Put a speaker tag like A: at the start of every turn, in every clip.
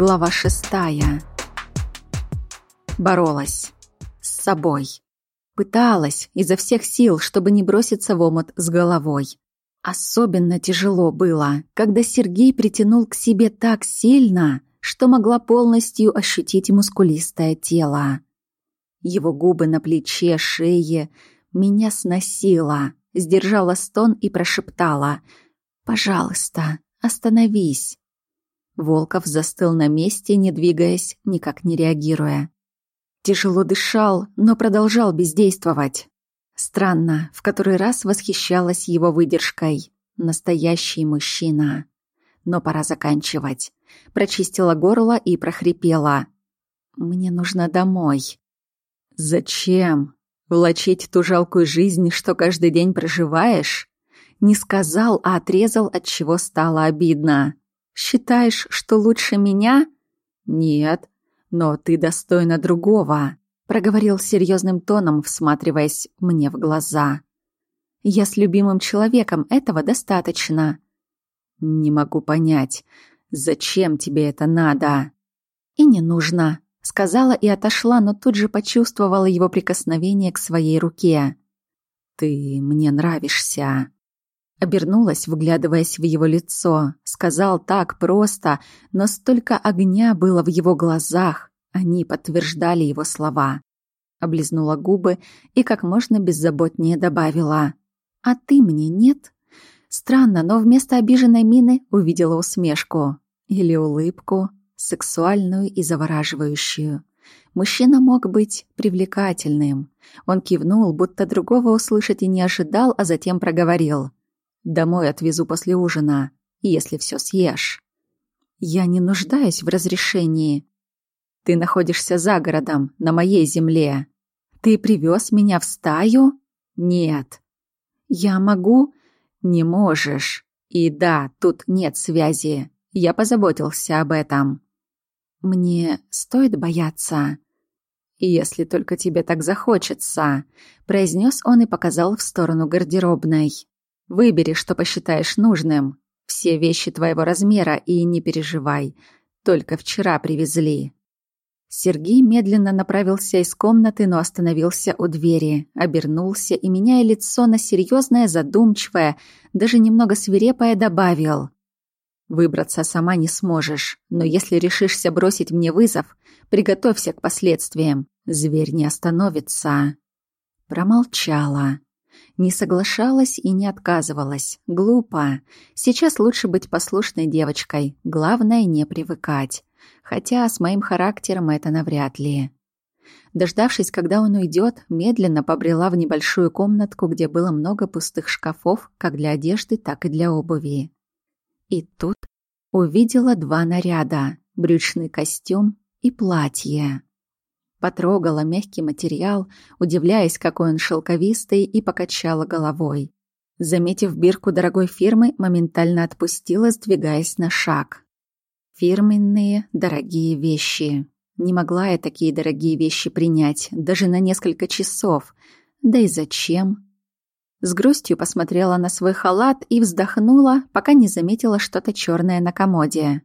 A: Глава шестая. Боролась. С собой. Пыталась изо всех сил, чтобы не броситься в омут с головой. Особенно тяжело было, когда Сергей притянул к себе так сильно, что могла полностью ощутить мускулистое тело. Его губы на плече, шее меня сносило, сдержала стон и прошептала «Пожалуйста, остановись». Волков застыл на месте, не двигаясь, никак не реагируя. Тяжело дышал, но продолжал бездействовать. Странно, в который раз восхищалась его выдержкой. Настоящий мужчина. Но пора заканчивать. Прочистила горло и прохрипела. «Мне нужно домой». «Зачем? Влачить ту жалкую жизнь, что каждый день проживаешь?» Не сказал, а отрезал, от чего стало обидно. Считаешь, что лучше меня? Нет, но ты достойна другого, проговорил серьезным тоном, всматриваясь мне в глаза. Я с любимым человеком, этого достаточно. Не могу понять, зачем тебе это надо? И не нужно, сказала и отошла, но тут же почувствовала его прикосновение к своей руке. Ты мне нравишься. Обернулась, выглядываясь в его лицо. Сказал так просто, но столько огня было в его глазах. Они подтверждали его слова. Облизнула губы и как можно беззаботнее добавила. «А ты мне нет?» Странно, но вместо обиженной мины увидела усмешку. Или улыбку, сексуальную и завораживающую. Мужчина мог быть привлекательным. Он кивнул, будто другого услышать и не ожидал, а затем проговорил. Домой отвезу после ужина, если все съешь. Я не нуждаюсь в разрешении. Ты находишься за городом, на моей земле. Ты привез меня в стаю? Нет. Я могу? Не можешь. И да, тут нет связи. Я позаботился об этом. Мне стоит бояться. Если только тебе так захочется, произнес он и показал в сторону гардеробной. Выбери, что посчитаешь нужным. Все вещи твоего размера и не переживай. Только вчера привезли». Сергей медленно направился из комнаты, но остановился у двери, обернулся и, меняя лицо на серьезное, задумчивое, даже немного свирепое, добавил. «Выбраться сама не сможешь, но если решишься бросить мне вызов, приготовься к последствиям. Зверь не остановится». Промолчала. Не соглашалась и не отказывалась. Глупо. Сейчас лучше быть послушной девочкой. Главное, не привыкать. Хотя с моим характером это навряд ли. Дождавшись, когда он уйдет, медленно побрела в небольшую комнатку, где было много пустых шкафов, как для одежды, так и для обуви. И тут увидела два наряда — брючный костюм и платье. Потрогала мягкий материал, удивляясь, какой он шелковистый, и покачала головой. Заметив бирку дорогой фирмы, моментально отпустила, сдвигаясь на шаг. Фирменные дорогие вещи. Не могла я такие дорогие вещи принять, даже на несколько часов. Да и зачем? С грустью посмотрела на свой халат и вздохнула, пока не заметила что-то черное на комоде.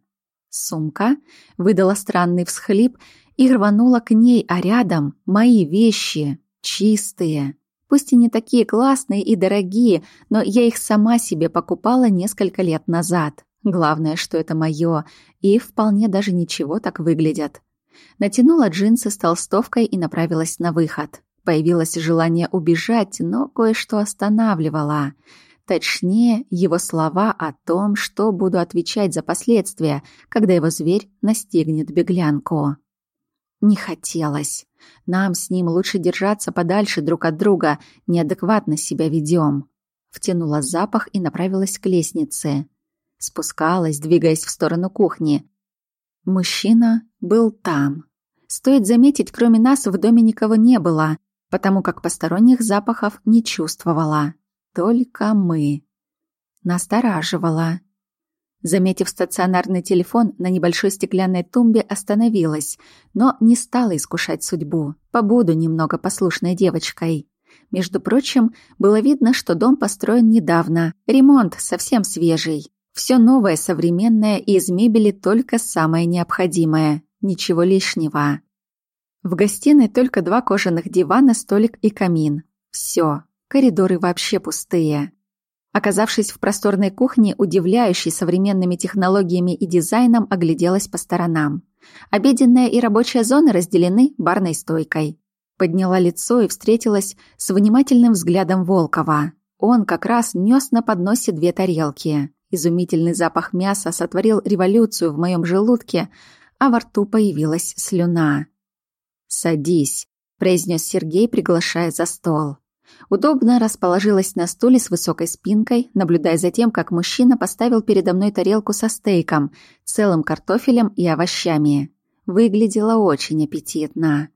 A: Сумка выдала странный всхлип и рванула к ней, а рядом мои вещи, чистые. Пусть и не такие классные и дорогие, но я их сама себе покупала несколько лет назад. Главное, что это мое, и вполне даже ничего так выглядят. Натянула джинсы с толстовкой и направилась на выход. Появилось желание убежать, но кое-что останавливало. Точнее, его слова о том, что буду отвечать за последствия, когда его зверь настигнет беглянку. Не хотелось. Нам с ним лучше держаться подальше друг от друга, неадекватно себя ведем. Втянула запах и направилась к лестнице. Спускалась, двигаясь в сторону кухни. Мужчина был там. Стоит заметить, кроме нас в доме никого не было, потому как посторонних запахов не чувствовала. Только мы. Настораживала. Заметив стационарный телефон на небольшой стеклянной тумбе, остановилась, но не стала искушать судьбу. Побуду немного послушной девочкой. Между прочим, было видно, что дом построен недавно, ремонт совсем свежий. Все новое, современное и из мебели только самое необходимое. Ничего лишнего. В гостиной только два кожаных дивана, столик и камин. Все. Коридоры вообще пустые. Оказавшись в просторной кухне, удивляющей современными технологиями и дизайном, огляделась по сторонам. Обеденная и рабочая зоны разделены барной стойкой. Подняла лицо и встретилась с внимательным взглядом Волкова. Он как раз нес на подносе две тарелки. Изумительный запах мяса сотворил революцию в моем желудке, а во рту появилась слюна. «Садись», — произнес Сергей, приглашая за стол. Удобно расположилась на стуле с высокой спинкой, наблюдая за тем, как мужчина поставил передо мной тарелку со стейком, целым картофелем и овощами. Выглядело очень аппетитно.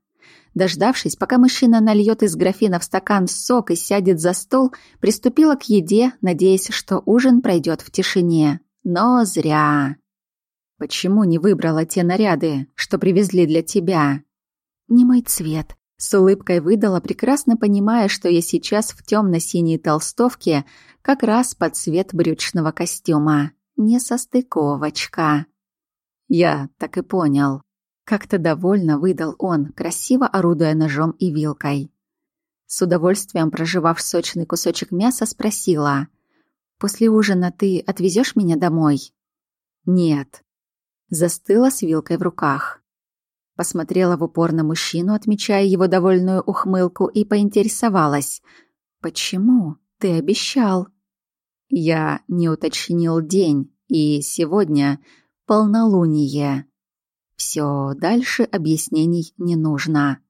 A: Дождавшись, пока мужчина нальет из графина в стакан сок и сядет за стол, приступила к еде, надеясь, что ужин пройдет в тишине. Но зря. Почему не выбрала те наряды, что привезли для тебя? Не мой цвет, с улыбкой выдала, прекрасно понимая, что я сейчас в темно-синей толстовке, как раз под цвет брючного костюма. Не состыковочка. Я так и понял. Как-то довольно выдал он, красиво орудуя ножом и вилкой. С удовольствием проживав сочный кусочек мяса, спросила. «После ужина ты отвезешь меня домой?» «Нет». Застыла с вилкой в руках. Посмотрела в упор на мужчину, отмечая его довольную ухмылку, и поинтересовалась. «Почему? Ты обещал». Я не уточнил день, и сегодня полнолуние. Все, дальше объяснений не нужно.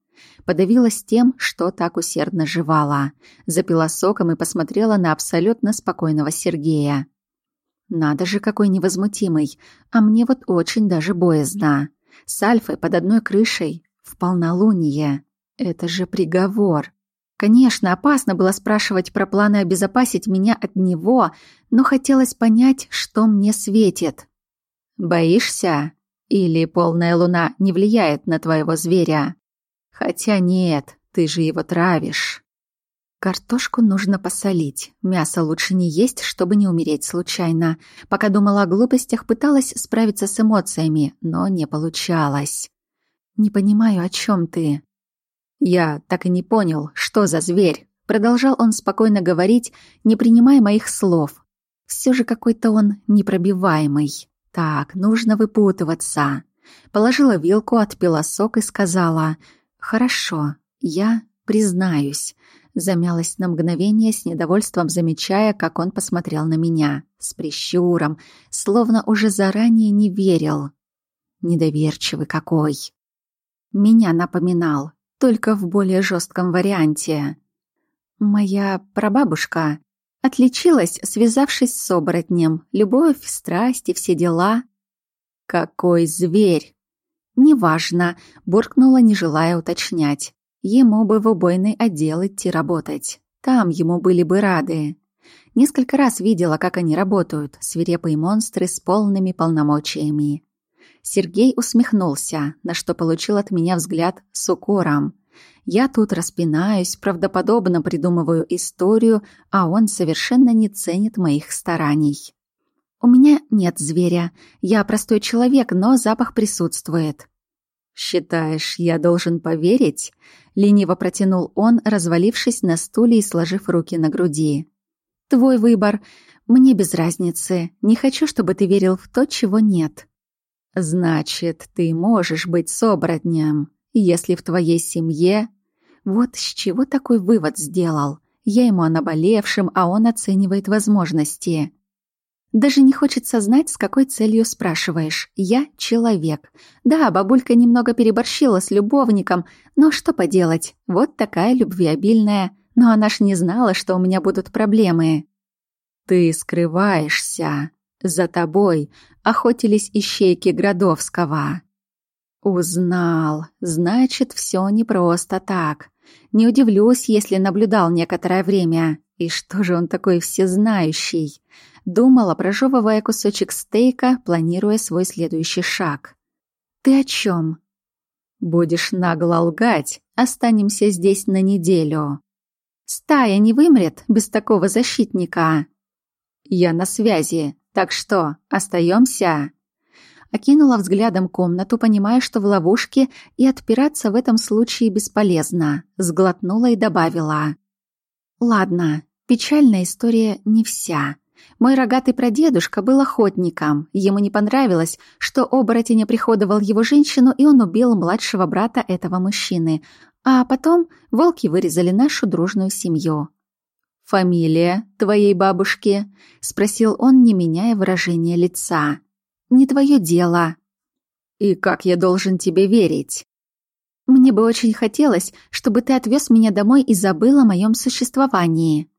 A: Подавилась тем, что так усердно жевала. Запила соком и посмотрела на абсолютно спокойного Сергея. Надо же, какой невозмутимый. А мне вот очень даже боязно. С Альфой под одной крышей в полнолуние. Это же приговор. Конечно, опасно было спрашивать про планы обезопасить меня от него, но хотелось понять, что мне светит. Боишься? Или полная луна не влияет на твоего зверя? Хотя нет, ты же его травишь. Картошку нужно посолить. Мясо лучше не есть, чтобы не умереть случайно. Пока думала о глупостях, пыталась справиться с эмоциями, но не получалось. Не понимаю, о чем ты. Я так и не понял, что за зверь. Продолжал он спокойно говорить, не принимая моих слов. Все же какой-то он непробиваемый. Так, нужно выпутываться. Положила вилку, отпила сок и сказала: "Хорошо, я признаюсь. Замялась на мгновение, с недовольством замечая, как он посмотрел на меня, с прищуром, словно уже заранее не верил. Недоверчивый какой. Меня напоминал, только в более жестком варианте. Моя прабабушка отличилась, связавшись с оборотнем. Любовь, страсть и все дела. Какой зверь! Неважно, буркнула, не желая уточнять. Ему бы в убойный отдел идти работать. Там ему были бы рады. Несколько раз видела, как они работают, свирепые монстры с полными полномочиями. Сергей усмехнулся, на что получил от меня взгляд с укором. Я тут распинаюсь, правдоподобно придумываю историю, а он совершенно не ценит моих стараний. У меня нет зверя. Я простой человек, но запах присутствует. «Считаешь, я должен поверить?» — лениво протянул он, развалившись на стуле и сложив руки на груди. «Твой выбор. Мне без разницы. Не хочу, чтобы ты верил в то, чего нет». «Значит, ты можешь быть собратнем, если в твоей семье...» Вот с чего такой вывод сделал. Я ему о наболевшем, а он оценивает возможности. Даже не хочется знать, с какой целью спрашиваешь. Я человек. Да, бабулька немного переборщила с любовником, но что поделать, вот такая любвеобильная. Но она ж не знала, что у меня будут проблемы. Ты скрываешься. За тобой охотились ищейки Градовского. Узнал. Значит, все не просто так. Не удивлюсь, если наблюдал некоторое время. И что же он такой всезнающий? Думала, прожевывая кусочек стейка, планируя свой следующий шаг. «Ты о чем?» «Будешь нагло лгать, останемся здесь на неделю. Стая не вымрет без такого защитника». «Я на связи», Так что, остаемся? Окинула взглядом комнату, понимая, что в ловушке и отпираться в этом случае бесполезно. Сглотнула и добавила. «Ладно, печальная история не вся. Мой рогатый прадедушка был охотником. Ему не понравилось, что оборотень оприходовал его женщину, и он убил младшего брата этого мужчины. А потом волки вырезали нашу дружную семью. «Фамилия твоей бабушки?» — спросил он, не меняя выражения лица не твое дело. И как я должен тебе верить? Мне бы очень хотелось, чтобы ты отвез меня домой и забыл о моем существовании.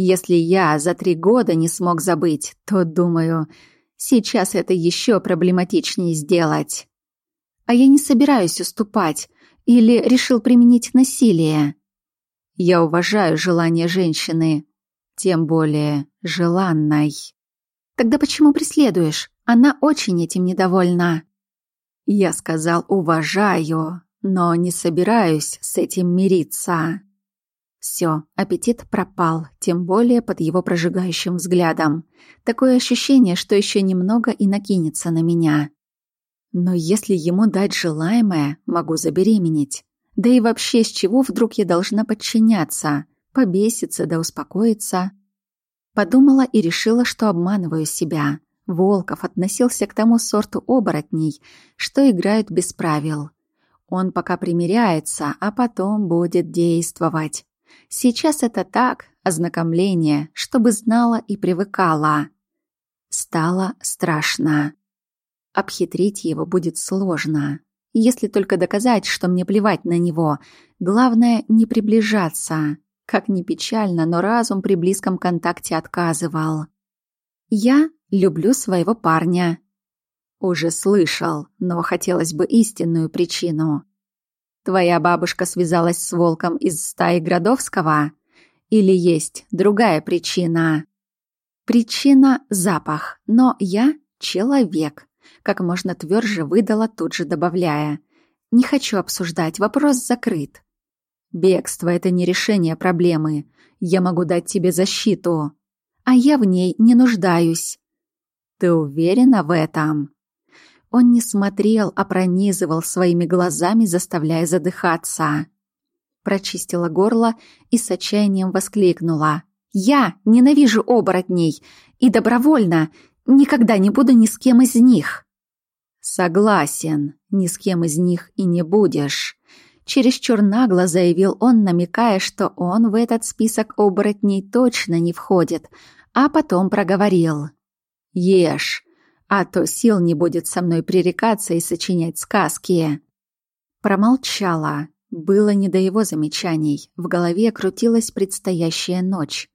A: Если я за три года не смог забыть, то, думаю, сейчас это еще проблематичнее сделать. А я не собираюсь уступать или решил применить насилие. Я уважаю желание женщины, тем более желанной. Тогда почему преследуешь? Она очень этим недовольна. Я сказал «уважаю», но не собираюсь с этим мириться. Все, аппетит пропал, тем более под его прожигающим взглядом. Такое ощущение, что еще немного и накинется на меня. Но если ему дать желаемое, могу забеременеть. Да и вообще, с чего вдруг я должна подчиняться? Побеситься да успокоиться? Подумала и решила, что обманываю себя. Волков относился к тому сорту оборотней, что играют без правил. Он пока примиряется, а потом будет действовать. Сейчас это так, ознакомление, чтобы знала и привыкала. Стало страшно. Обхитрить его будет сложно. Если только доказать, что мне плевать на него. Главное, не приближаться. Как ни печально, но разум при близком контакте отказывал. Я люблю своего парня. Уже слышал, но хотелось бы истинную причину. Твоя бабушка связалась с волком из стаи Градовского? Или есть другая причина? Причина — запах, но я — человек. Как можно тверже выдала, тут же добавляя. Не хочу обсуждать, вопрос закрыт. Бегство — это не решение проблемы. Я могу дать тебе защиту а я в ней не нуждаюсь. Ты уверена в этом? Он не смотрел, а пронизывал своими глазами, заставляя задыхаться. Прочистила горло и с отчаянием воскликнула. «Я ненавижу оборотней и добровольно никогда не буду ни с кем из них». «Согласен, ни с кем из них и не будешь», чересчур нагло заявил он, намекая, что он в этот список оборотней точно не входит, а потом проговорил. «Ешь, а то сил не будет со мной пререкаться и сочинять сказки». Промолчала. Было не до его замечаний. В голове крутилась предстоящая ночь.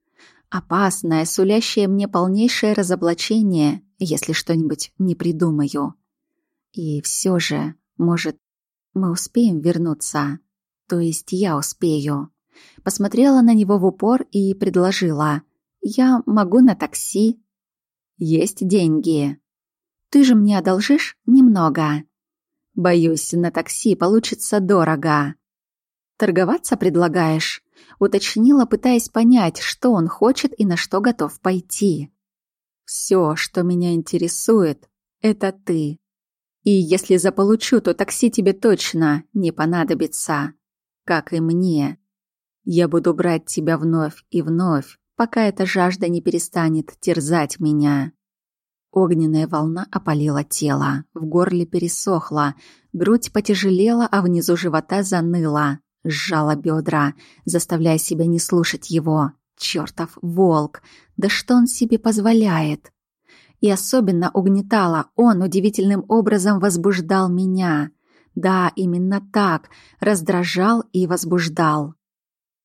A: Опасная, сулящая мне полнейшее разоблачение, если что-нибудь не придумаю. И все же, может, мы успеем вернуться? То есть я успею. Посмотрела на него в упор и предложила — я могу на такси. Есть деньги. Ты же мне одолжишь немного. Боюсь, на такси получится дорого. Торговаться предлагаешь? Уточнила, пытаясь понять, что он хочет и на что готов пойти. Все, что меня интересует, это ты. И если заполучу, то такси тебе точно не понадобится, как и мне. Я буду брать тебя вновь и вновь, пока эта жажда не перестанет терзать меня. Огненная волна опалила тело, в горле пересохла, грудь потяжелела, а внизу живота заныла. Сжала бедра, заставляя себя не слушать его. Чертов волк! Да что он себе позволяет? И особенно угнетало, он удивительным образом возбуждал меня. Да, именно так, раздражал и возбуждал.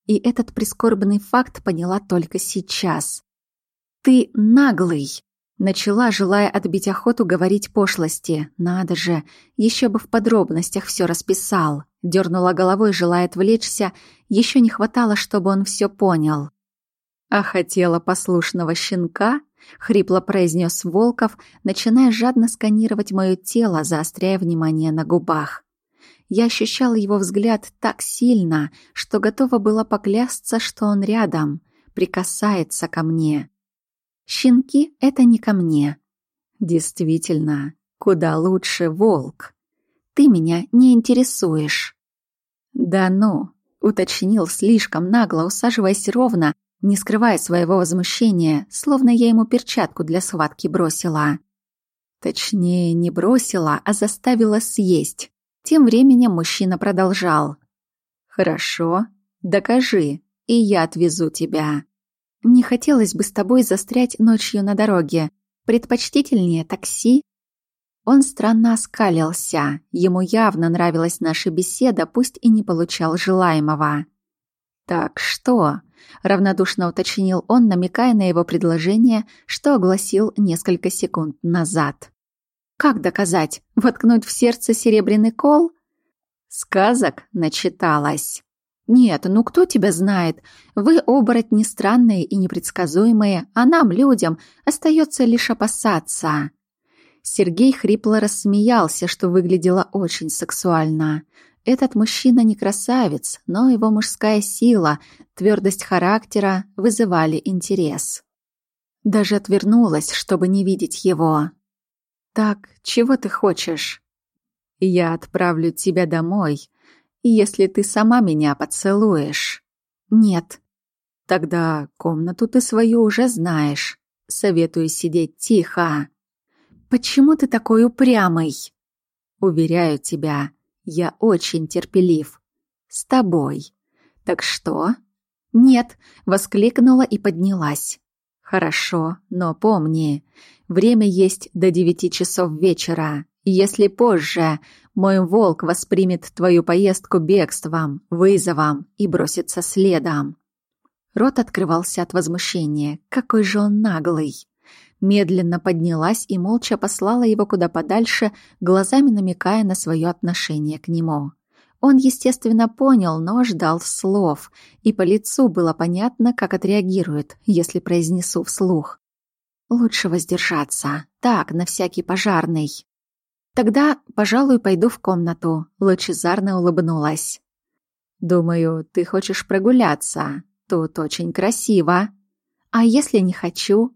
A: И этот прискорбный факт поняла только сейчас. «Ты наглый!» Начала, желая отбить охоту говорить пошлости. Надо же, еще бы в подробностях все расписал. Дернула головой, желая отвлечься. Еще не хватало, чтобы он все понял. А хотела послушного щенка? Хрипло произнес Волков, начиная жадно сканировать мое тело, заостряя внимание на губах. Я ощущала его взгляд так сильно, что готова была поклясться, что он рядом, прикасается ко мне. Щенки — это не ко мне. Действительно, куда лучше волк. Ты меня не интересуешь. Да ну, уточнил слишком нагло, усаживаясь ровно, не скрывая своего возмущения, словно я ему перчатку для схватки бросила. Точнее, не бросила, а заставила съесть. Тем временем мужчина продолжал. «Хорошо, докажи, и я отвезу тебя. Не хотелось бы с тобой застрять ночью на дороге. Предпочтительнее такси?» Он странно оскалился. Ему явно нравилась наша беседа, пусть и не получал желаемого. «Так что?» — равнодушно уточнил он, намекая на его предложение, что огласил несколько секунд назад. «Как доказать? Воткнуть в сердце серебряный кол?» Сказок начиталась. «Нет, ну кто тебя знает? Вы оборотни странные и непредсказуемые, а нам, людям, остается лишь опасаться». Сергей хрипло рассмеялся, что выглядело очень сексуально. Этот мужчина не красавец, но его мужская сила, твердость характера вызывали интерес. Даже отвернулась, чтобы не видеть его. «Так, чего ты хочешь?» «Я отправлю тебя домой, если ты сама меня поцелуешь». «Нет». «Тогда комнату ты свою уже знаешь. Советую сидеть тихо». «Почему ты такой упрямый?» «Уверяю тебя, я очень терпелив. С тобой. Так что? Нет, воскликнула и поднялась. Хорошо, но помни, время есть до девяти часов вечера. Если позже мой волк воспримет твою поездку бегством, вызовом и бросится следом. Рот открывался от возмущения. Какой же он наглый! медленно поднялась и молча послала его куда подальше, глазами намекая на свое отношение к нему. Он, естественно, понял, но ждал слов, и по лицу было понятно, как отреагирует, если произнесу вслух. Лучше воздержаться. Так, на всякий пожарный. Тогда, пожалуй, пойду в комнату. Лучезарно улыбнулась. Думаю, ты хочешь прогуляться. Тут очень красиво. А если не хочу?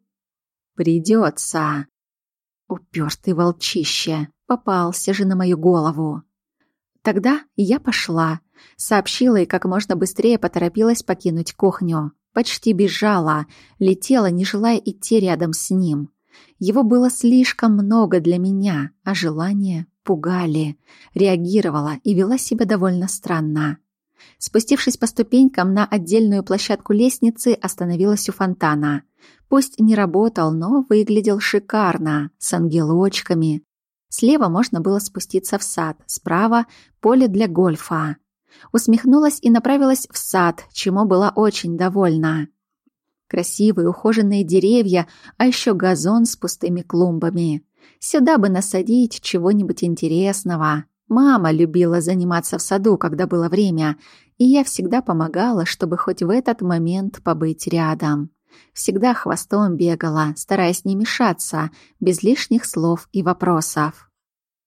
A: Придется. Упертый волчище. Попался же на мою голову. Тогда я пошла. Сообщила и как можно быстрее поторопилась покинуть кухню. Почти бежала, летела, не желая идти рядом с ним. Его было слишком много для меня, а желания пугали. Реагировала и вела себя довольно странно. Спустившись по ступенькам на отдельную площадку лестницы, остановилась у фонтана. Пусть не работал, но выглядел шикарно, с ангелочками. Слева можно было спуститься в сад, справа — поле для гольфа. Усмехнулась и направилась в сад, чему была очень довольна. Красивые ухоженные деревья, а еще газон с пустыми клумбами. Сюда бы насадить чего-нибудь интересного. Мама любила заниматься в саду, когда было время, и я всегда помогала, чтобы хоть в этот момент побыть рядом. Всегда хвостом бегала, стараясь не мешаться, без лишних слов и вопросов.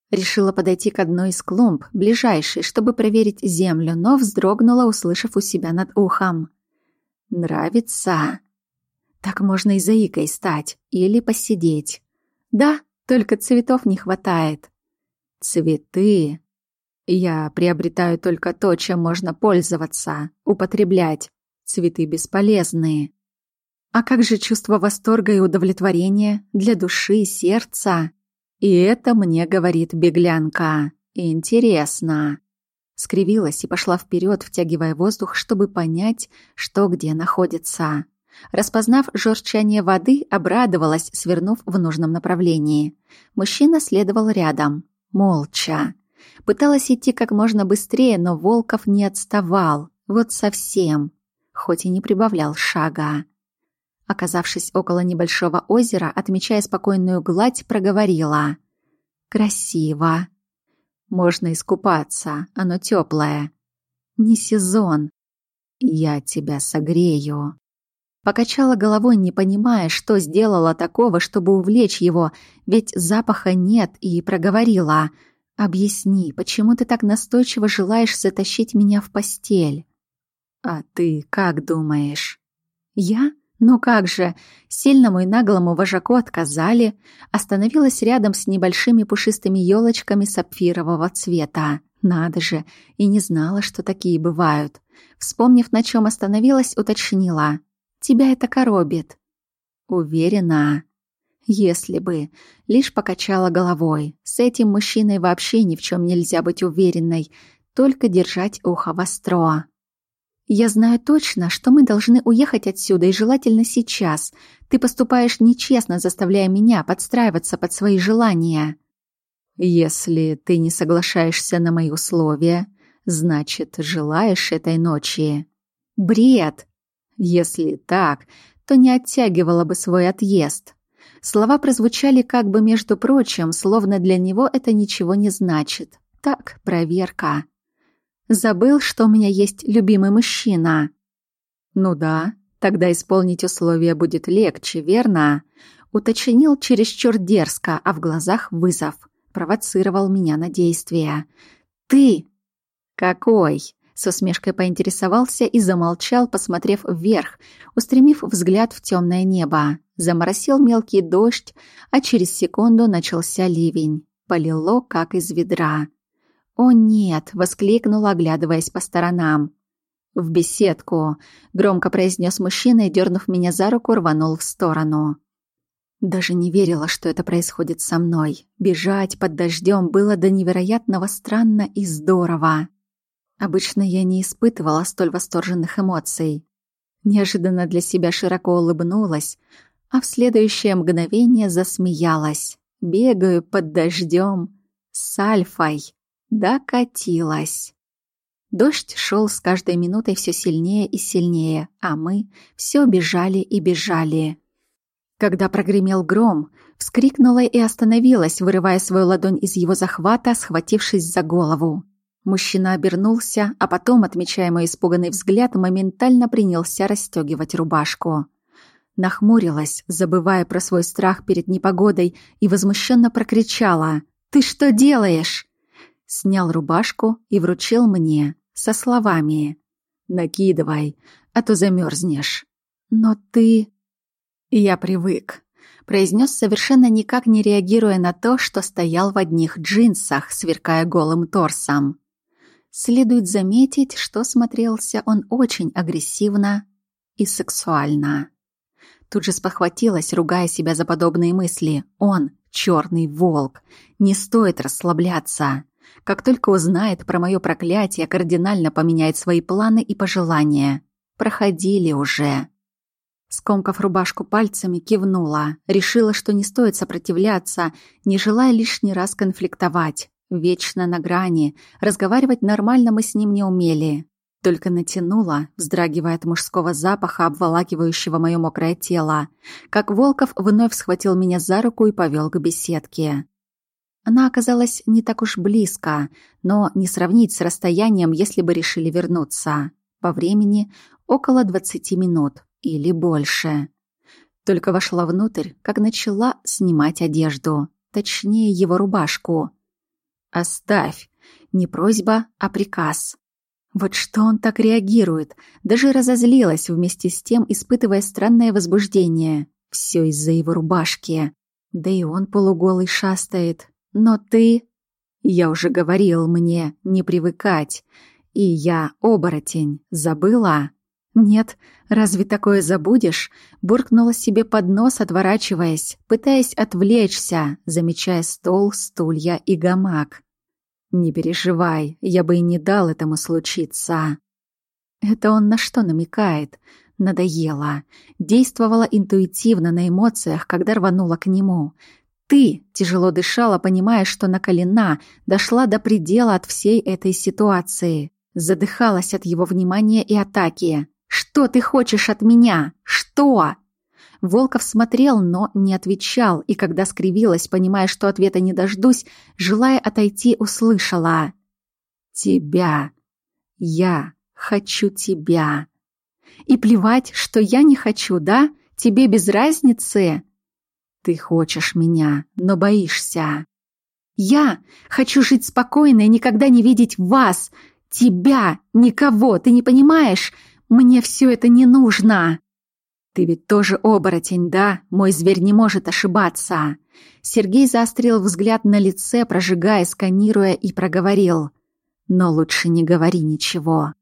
A: Решила подойти к одной из клумб, ближайшей, чтобы проверить землю, но вздрогнула, услышав у себя над ухом. «Нравится?» Так можно и заикой стать или посидеть. Да, только цветов не хватает. Цветы. Я приобретаю только то, чем можно пользоваться, употреблять. Цветы бесполезные. А как же чувство восторга и удовлетворения для души и сердца? И это мне говорит беглянка. Интересно. Скривилась и пошла вперед, втягивая воздух, чтобы понять, что где находится. Распознав журчание воды, обрадовалась, свернув в нужном направлении. Мужчина следовал рядом, молча. Пыталась идти как можно быстрее, но Волков не отставал, вот совсем, хоть и не прибавлял шага. Оказавшись около небольшого озера, отмечая спокойную гладь, проговорила. «Красиво. Можно искупаться, оно теплое. Не сезон. Я тебя согрею». Покачала головой, не понимая, что сделала такого, чтобы увлечь его, ведь запаха нет, и проговорила. «Объясни, почему ты так настойчиво желаешь затащить меня в постель?» «А ты как думаешь?» «Я? Ну как же, сильному и наглому вожаку отказали, остановилась рядом с небольшими пушистыми елочками сапфирового цвета. Надо же, и не знала, что такие бывают. Вспомнив, на чем остановилась, уточнила. «Тебя это коробит». «Уверена». Если бы. Лишь покачала головой. С этим мужчиной вообще ни в чем нельзя быть уверенной. Только держать ухо востро. Я знаю точно, что мы должны уехать отсюда, и желательно сейчас. Ты поступаешь нечестно, заставляя меня подстраиваться под свои желания. Если ты не соглашаешься на мои условия, значит, желаешь этой ночи. Бред! Если так, то не оттягивала бы свой отъезд. Слова прозвучали как бы между прочим, словно для него это ничего не значит. Так, проверка. Забыл, что у меня есть любимый мужчина. Ну да, тогда исполнить условия будет легче, верно? Уточнил чересчур дерзко, а в глазах вызов. Провоцировал меня на действия. Ты! Какой? С усмешкой поинтересовался и замолчал, посмотрев вверх, устремив взгляд в темное небо. Заморосил мелкий дождь, а через секунду начался ливень. Полило, как из ведра. «О нет!» — воскликнула, оглядываясь по сторонам. «В беседку!» — громко произнес мужчина и, дернув меня за руку, рванул в сторону. Даже не верила, что это происходит со мной. Бежать под дождем было до невероятного странно и здорово. Обычно я не испытывала столь восторженных эмоций. Неожиданно для себя широко улыбнулась, а в следующее мгновение засмеялась. Бегаю под дождем с Альфой. Докатилась. Дождь шел с каждой минутой все сильнее и сильнее, а мы все бежали и бежали. Когда прогремел гром, вскрикнула и остановилась, вырывая свою ладонь из его захвата, схватившись за голову. Мужчина обернулся, а потом, отмечая мой испуганный взгляд, моментально принялся расстегивать рубашку. Нахмурилась, забывая про свой страх перед непогодой, и возмущенно прокричала «Ты что делаешь?» Снял рубашку и вручил мне со словами «Накидывай, а то замерзнешь». «Но ты...» «Я привык», — произнес совершенно никак не реагируя на то, что стоял в одних джинсах, сверкая голым торсом. Следует заметить, что смотрелся он очень агрессивно и сексуально. Тут же спохватилась, ругая себя за подобные мысли. Он — черный волк. Не стоит расслабляться. Как только узнает про мое проклятие, кардинально поменяет свои планы и пожелания. Проходили уже. Скомкав рубашку пальцами, кивнула. Решила, что не стоит сопротивляться, не желая лишний раз конфликтовать. Вечно на грани. Разговаривать нормально мы с ним не умели. Только натянула, вздрагивая от мужского запаха, обволакивающего мое мокрое тело, как Волков вновь схватил меня за руку и повел к беседке. Она оказалась не так уж близко, но не сравнить с расстоянием, если бы решили вернуться. По времени около двадцати минут или больше. Только вошла внутрь, как начала снимать одежду, точнее его рубашку. «Оставь!» Не просьба, а приказ. Вот что он так реагирует. Даже разозлилась вместе с тем, испытывая странное возбуждение. Все из-за его рубашки. Да и он полуголый шастает. Но ты... Я уже говорил мне не привыкать. И я оборотень. Забыла? Нет, разве такое забудешь? Буркнула себе под нос, отворачиваясь, пытаясь отвлечься, замечая стол, стулья и гамак. «Не переживай, я бы и не дал этому случиться». Это он на что намекает? Надоело. Действовала интуитивно на эмоциях, когда рванула к нему. Ты тяжело дышала, понимая, что наколена, дошла до предела от всей этой ситуации. Задыхалась от его внимания и атаки. «Что ты хочешь от меня? Что?» Волков смотрел, но не отвечал, и когда скривилась, понимая, что ответа не дождусь, желая отойти, услышала. «Тебя. Я хочу тебя». «И плевать, что я не хочу, да? Тебе без разницы?» «Ты хочешь меня, но боишься». «Я хочу жить спокойно и никогда не видеть вас, тебя, никого, ты не понимаешь? Мне все это не нужно!» Ты ведь тоже оборотень, да? Мой зверь не может ошибаться. Сергей заострил взгляд на лице, прожигая, сканируя и проговорил. Но лучше не говори ничего.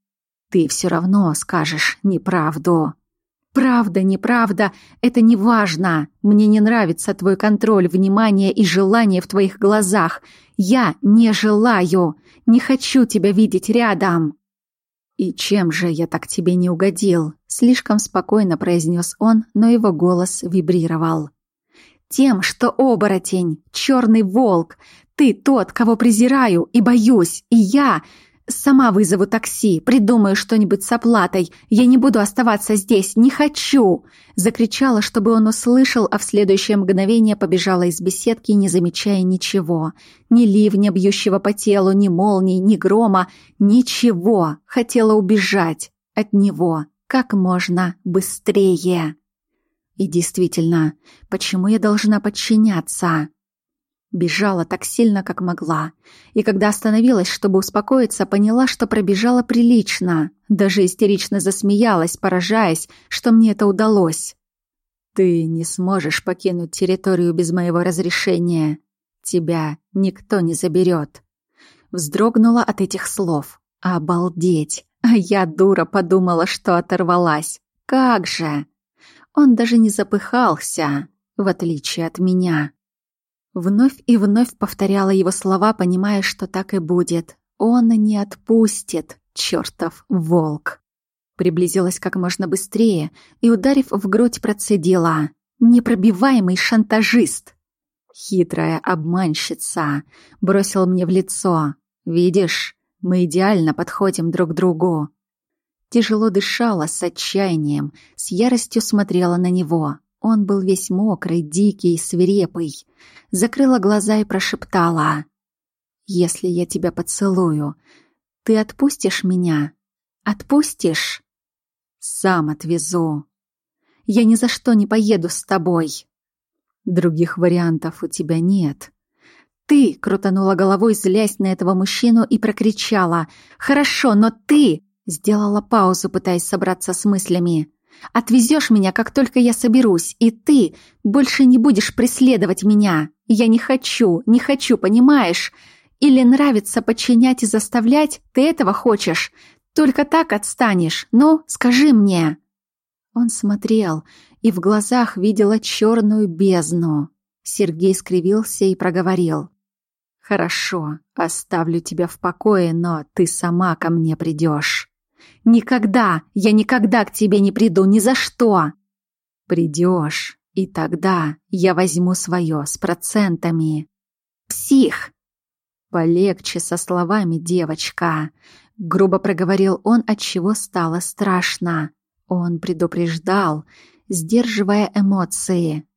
A: Ты все равно скажешь неправду. Правда, неправда, это не важно. Мне не нравится твой контроль, внимание и желание в твоих глазах. Я не желаю, не хочу тебя видеть рядом. «И чем же я так тебе не угодил?» — слишком спокойно произнес он, но его голос вибрировал. «Тем, что оборотень, черный волк, ты тот, кого презираю и боюсь, и я Сама вызову такси, придумаю что-нибудь с оплатой. Я не буду оставаться здесь, не хочу!» Закричала, чтобы он услышал, а в следующее мгновение побежала из беседки, не замечая ничего. Ни ливня, бьющего по телу, ни молний, ни грома. Ничего. Хотела убежать от него как можно быстрее. И действительно, почему я должна подчиняться? Бежала так сильно, как могла. И когда остановилась, чтобы успокоиться, поняла, что пробежала прилично. Даже истерично засмеялась, поражаясь, что мне это удалось. «Ты не сможешь покинуть территорию без моего разрешения. Тебя никто не заберет». Вздрогнула от этих слов. «Обалдеть! А я, дура, подумала, что оторвалась. Как же!» Он даже не запыхался, в отличие от меня. Вновь и вновь повторяла его слова, понимая, что так и будет. Он не отпустит, чертов волк. Приблизилась как можно быстрее и, ударив в грудь, процедила. «Непробиваемый шантажист!» «Хитрая обманщица!» Бросил мне в лицо. «Видишь, мы идеально подходим друг к другу». Тяжело дышала с отчаянием, с яростью смотрела на него. Он был весь мокрый, дикий, свирепый. Закрыла глаза и прошептала. «Если я тебя поцелую, ты отпустишь меня? Отпустишь?» «Сам отвезу. Я ни за что не поеду с тобой. Других вариантов у тебя нет». «Ты!» — крутанула головой, злясь на этого мужчину, и прокричала. «Хорошо, но ты!» — сделала паузу, пытаясь собраться с мыслями. Отвезешь меня, как только я соберусь, и ты больше не будешь преследовать меня. Я не хочу, не хочу, понимаешь? Или нравится подчинять и заставлять? Ты этого хочешь? Только так отстанешь. Ну, скажи мне». Он смотрел и в глазах видела черную бездну. Сергей скривился и проговорил. «Хорошо, оставлю тебя в покое, но ты сама ко мне придешь». Никогда, я никогда к тебе не приду, ни за что. Придешь, и тогда я возьму свое с процентами. Псих! Полегче со словами, девочка. Грубо проговорил он, от чего стало страшно. Он предупреждал, сдерживая эмоции.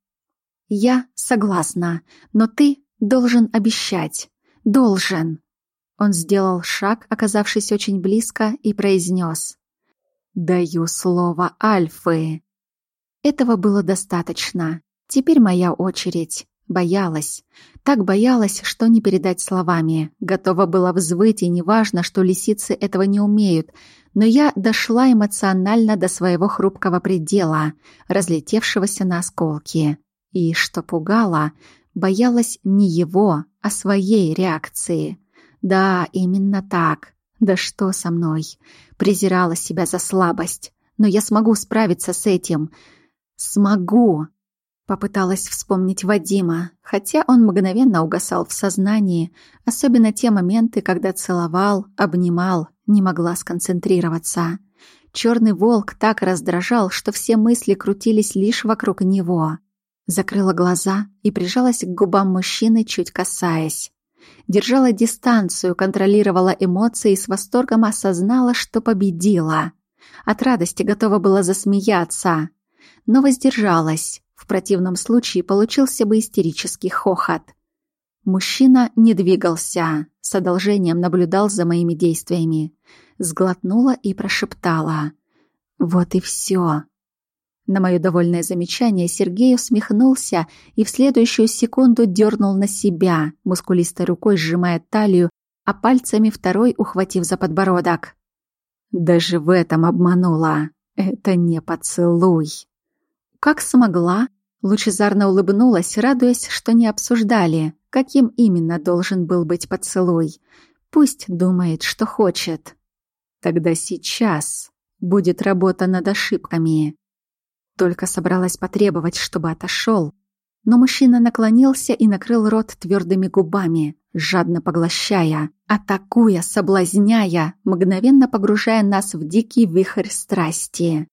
A: «Я согласна, но ты должен обещать. Должен!» Он сделал шаг, оказавшись очень близко, и произнес. «Даю слово Альфы». Этого было достаточно. Теперь моя очередь. Боялась. Так боялась, что не передать словами. Готова была взвыть, и неважно, что лисицы этого не умеют. Но я дошла эмоционально до своего хрупкого предела, разлетевшегося на осколки. И, что пугало, боялась не его, а своей реакции. Да, именно так. Да что со мной? Презирала себя за слабость. Но я смогу справиться с этим. Смогу. Попыталась вспомнить Вадима, хотя он мгновенно угасал в сознании, особенно те моменты, когда целовал, обнимал, не могла сконцентрироваться. Черный волк так раздражал, что все мысли крутились лишь вокруг него. Закрыла глаза и прижалась к губам мужчины, чуть касаясь держала дистанцию, контролировала эмоции и с восторгом осознала, что победила. От радости готова была засмеяться, но воздержалась. В противном случае получился бы истерический хохот. Мужчина не двигался, с одолжением наблюдал за моими действиями. Сглотнула и прошептала. «Вот и все. На мое довольное замечание Сергей усмехнулся и в следующую секунду дернул на себя, мускулистой рукой сжимая талию, а пальцами второй ухватив за подбородок. Даже в этом обманула. Это не поцелуй. Как смогла, лучезарно улыбнулась, радуясь, что не обсуждали, каким именно должен был быть поцелуй. Пусть думает, что хочет. Тогда сейчас будет работа над ошибками. Только собралась потребовать, чтобы отошел, но мужчина наклонился и накрыл рот твердыми губами, жадно поглощая, атакуя, соблазняя, мгновенно погружая нас в дикий вихрь страсти.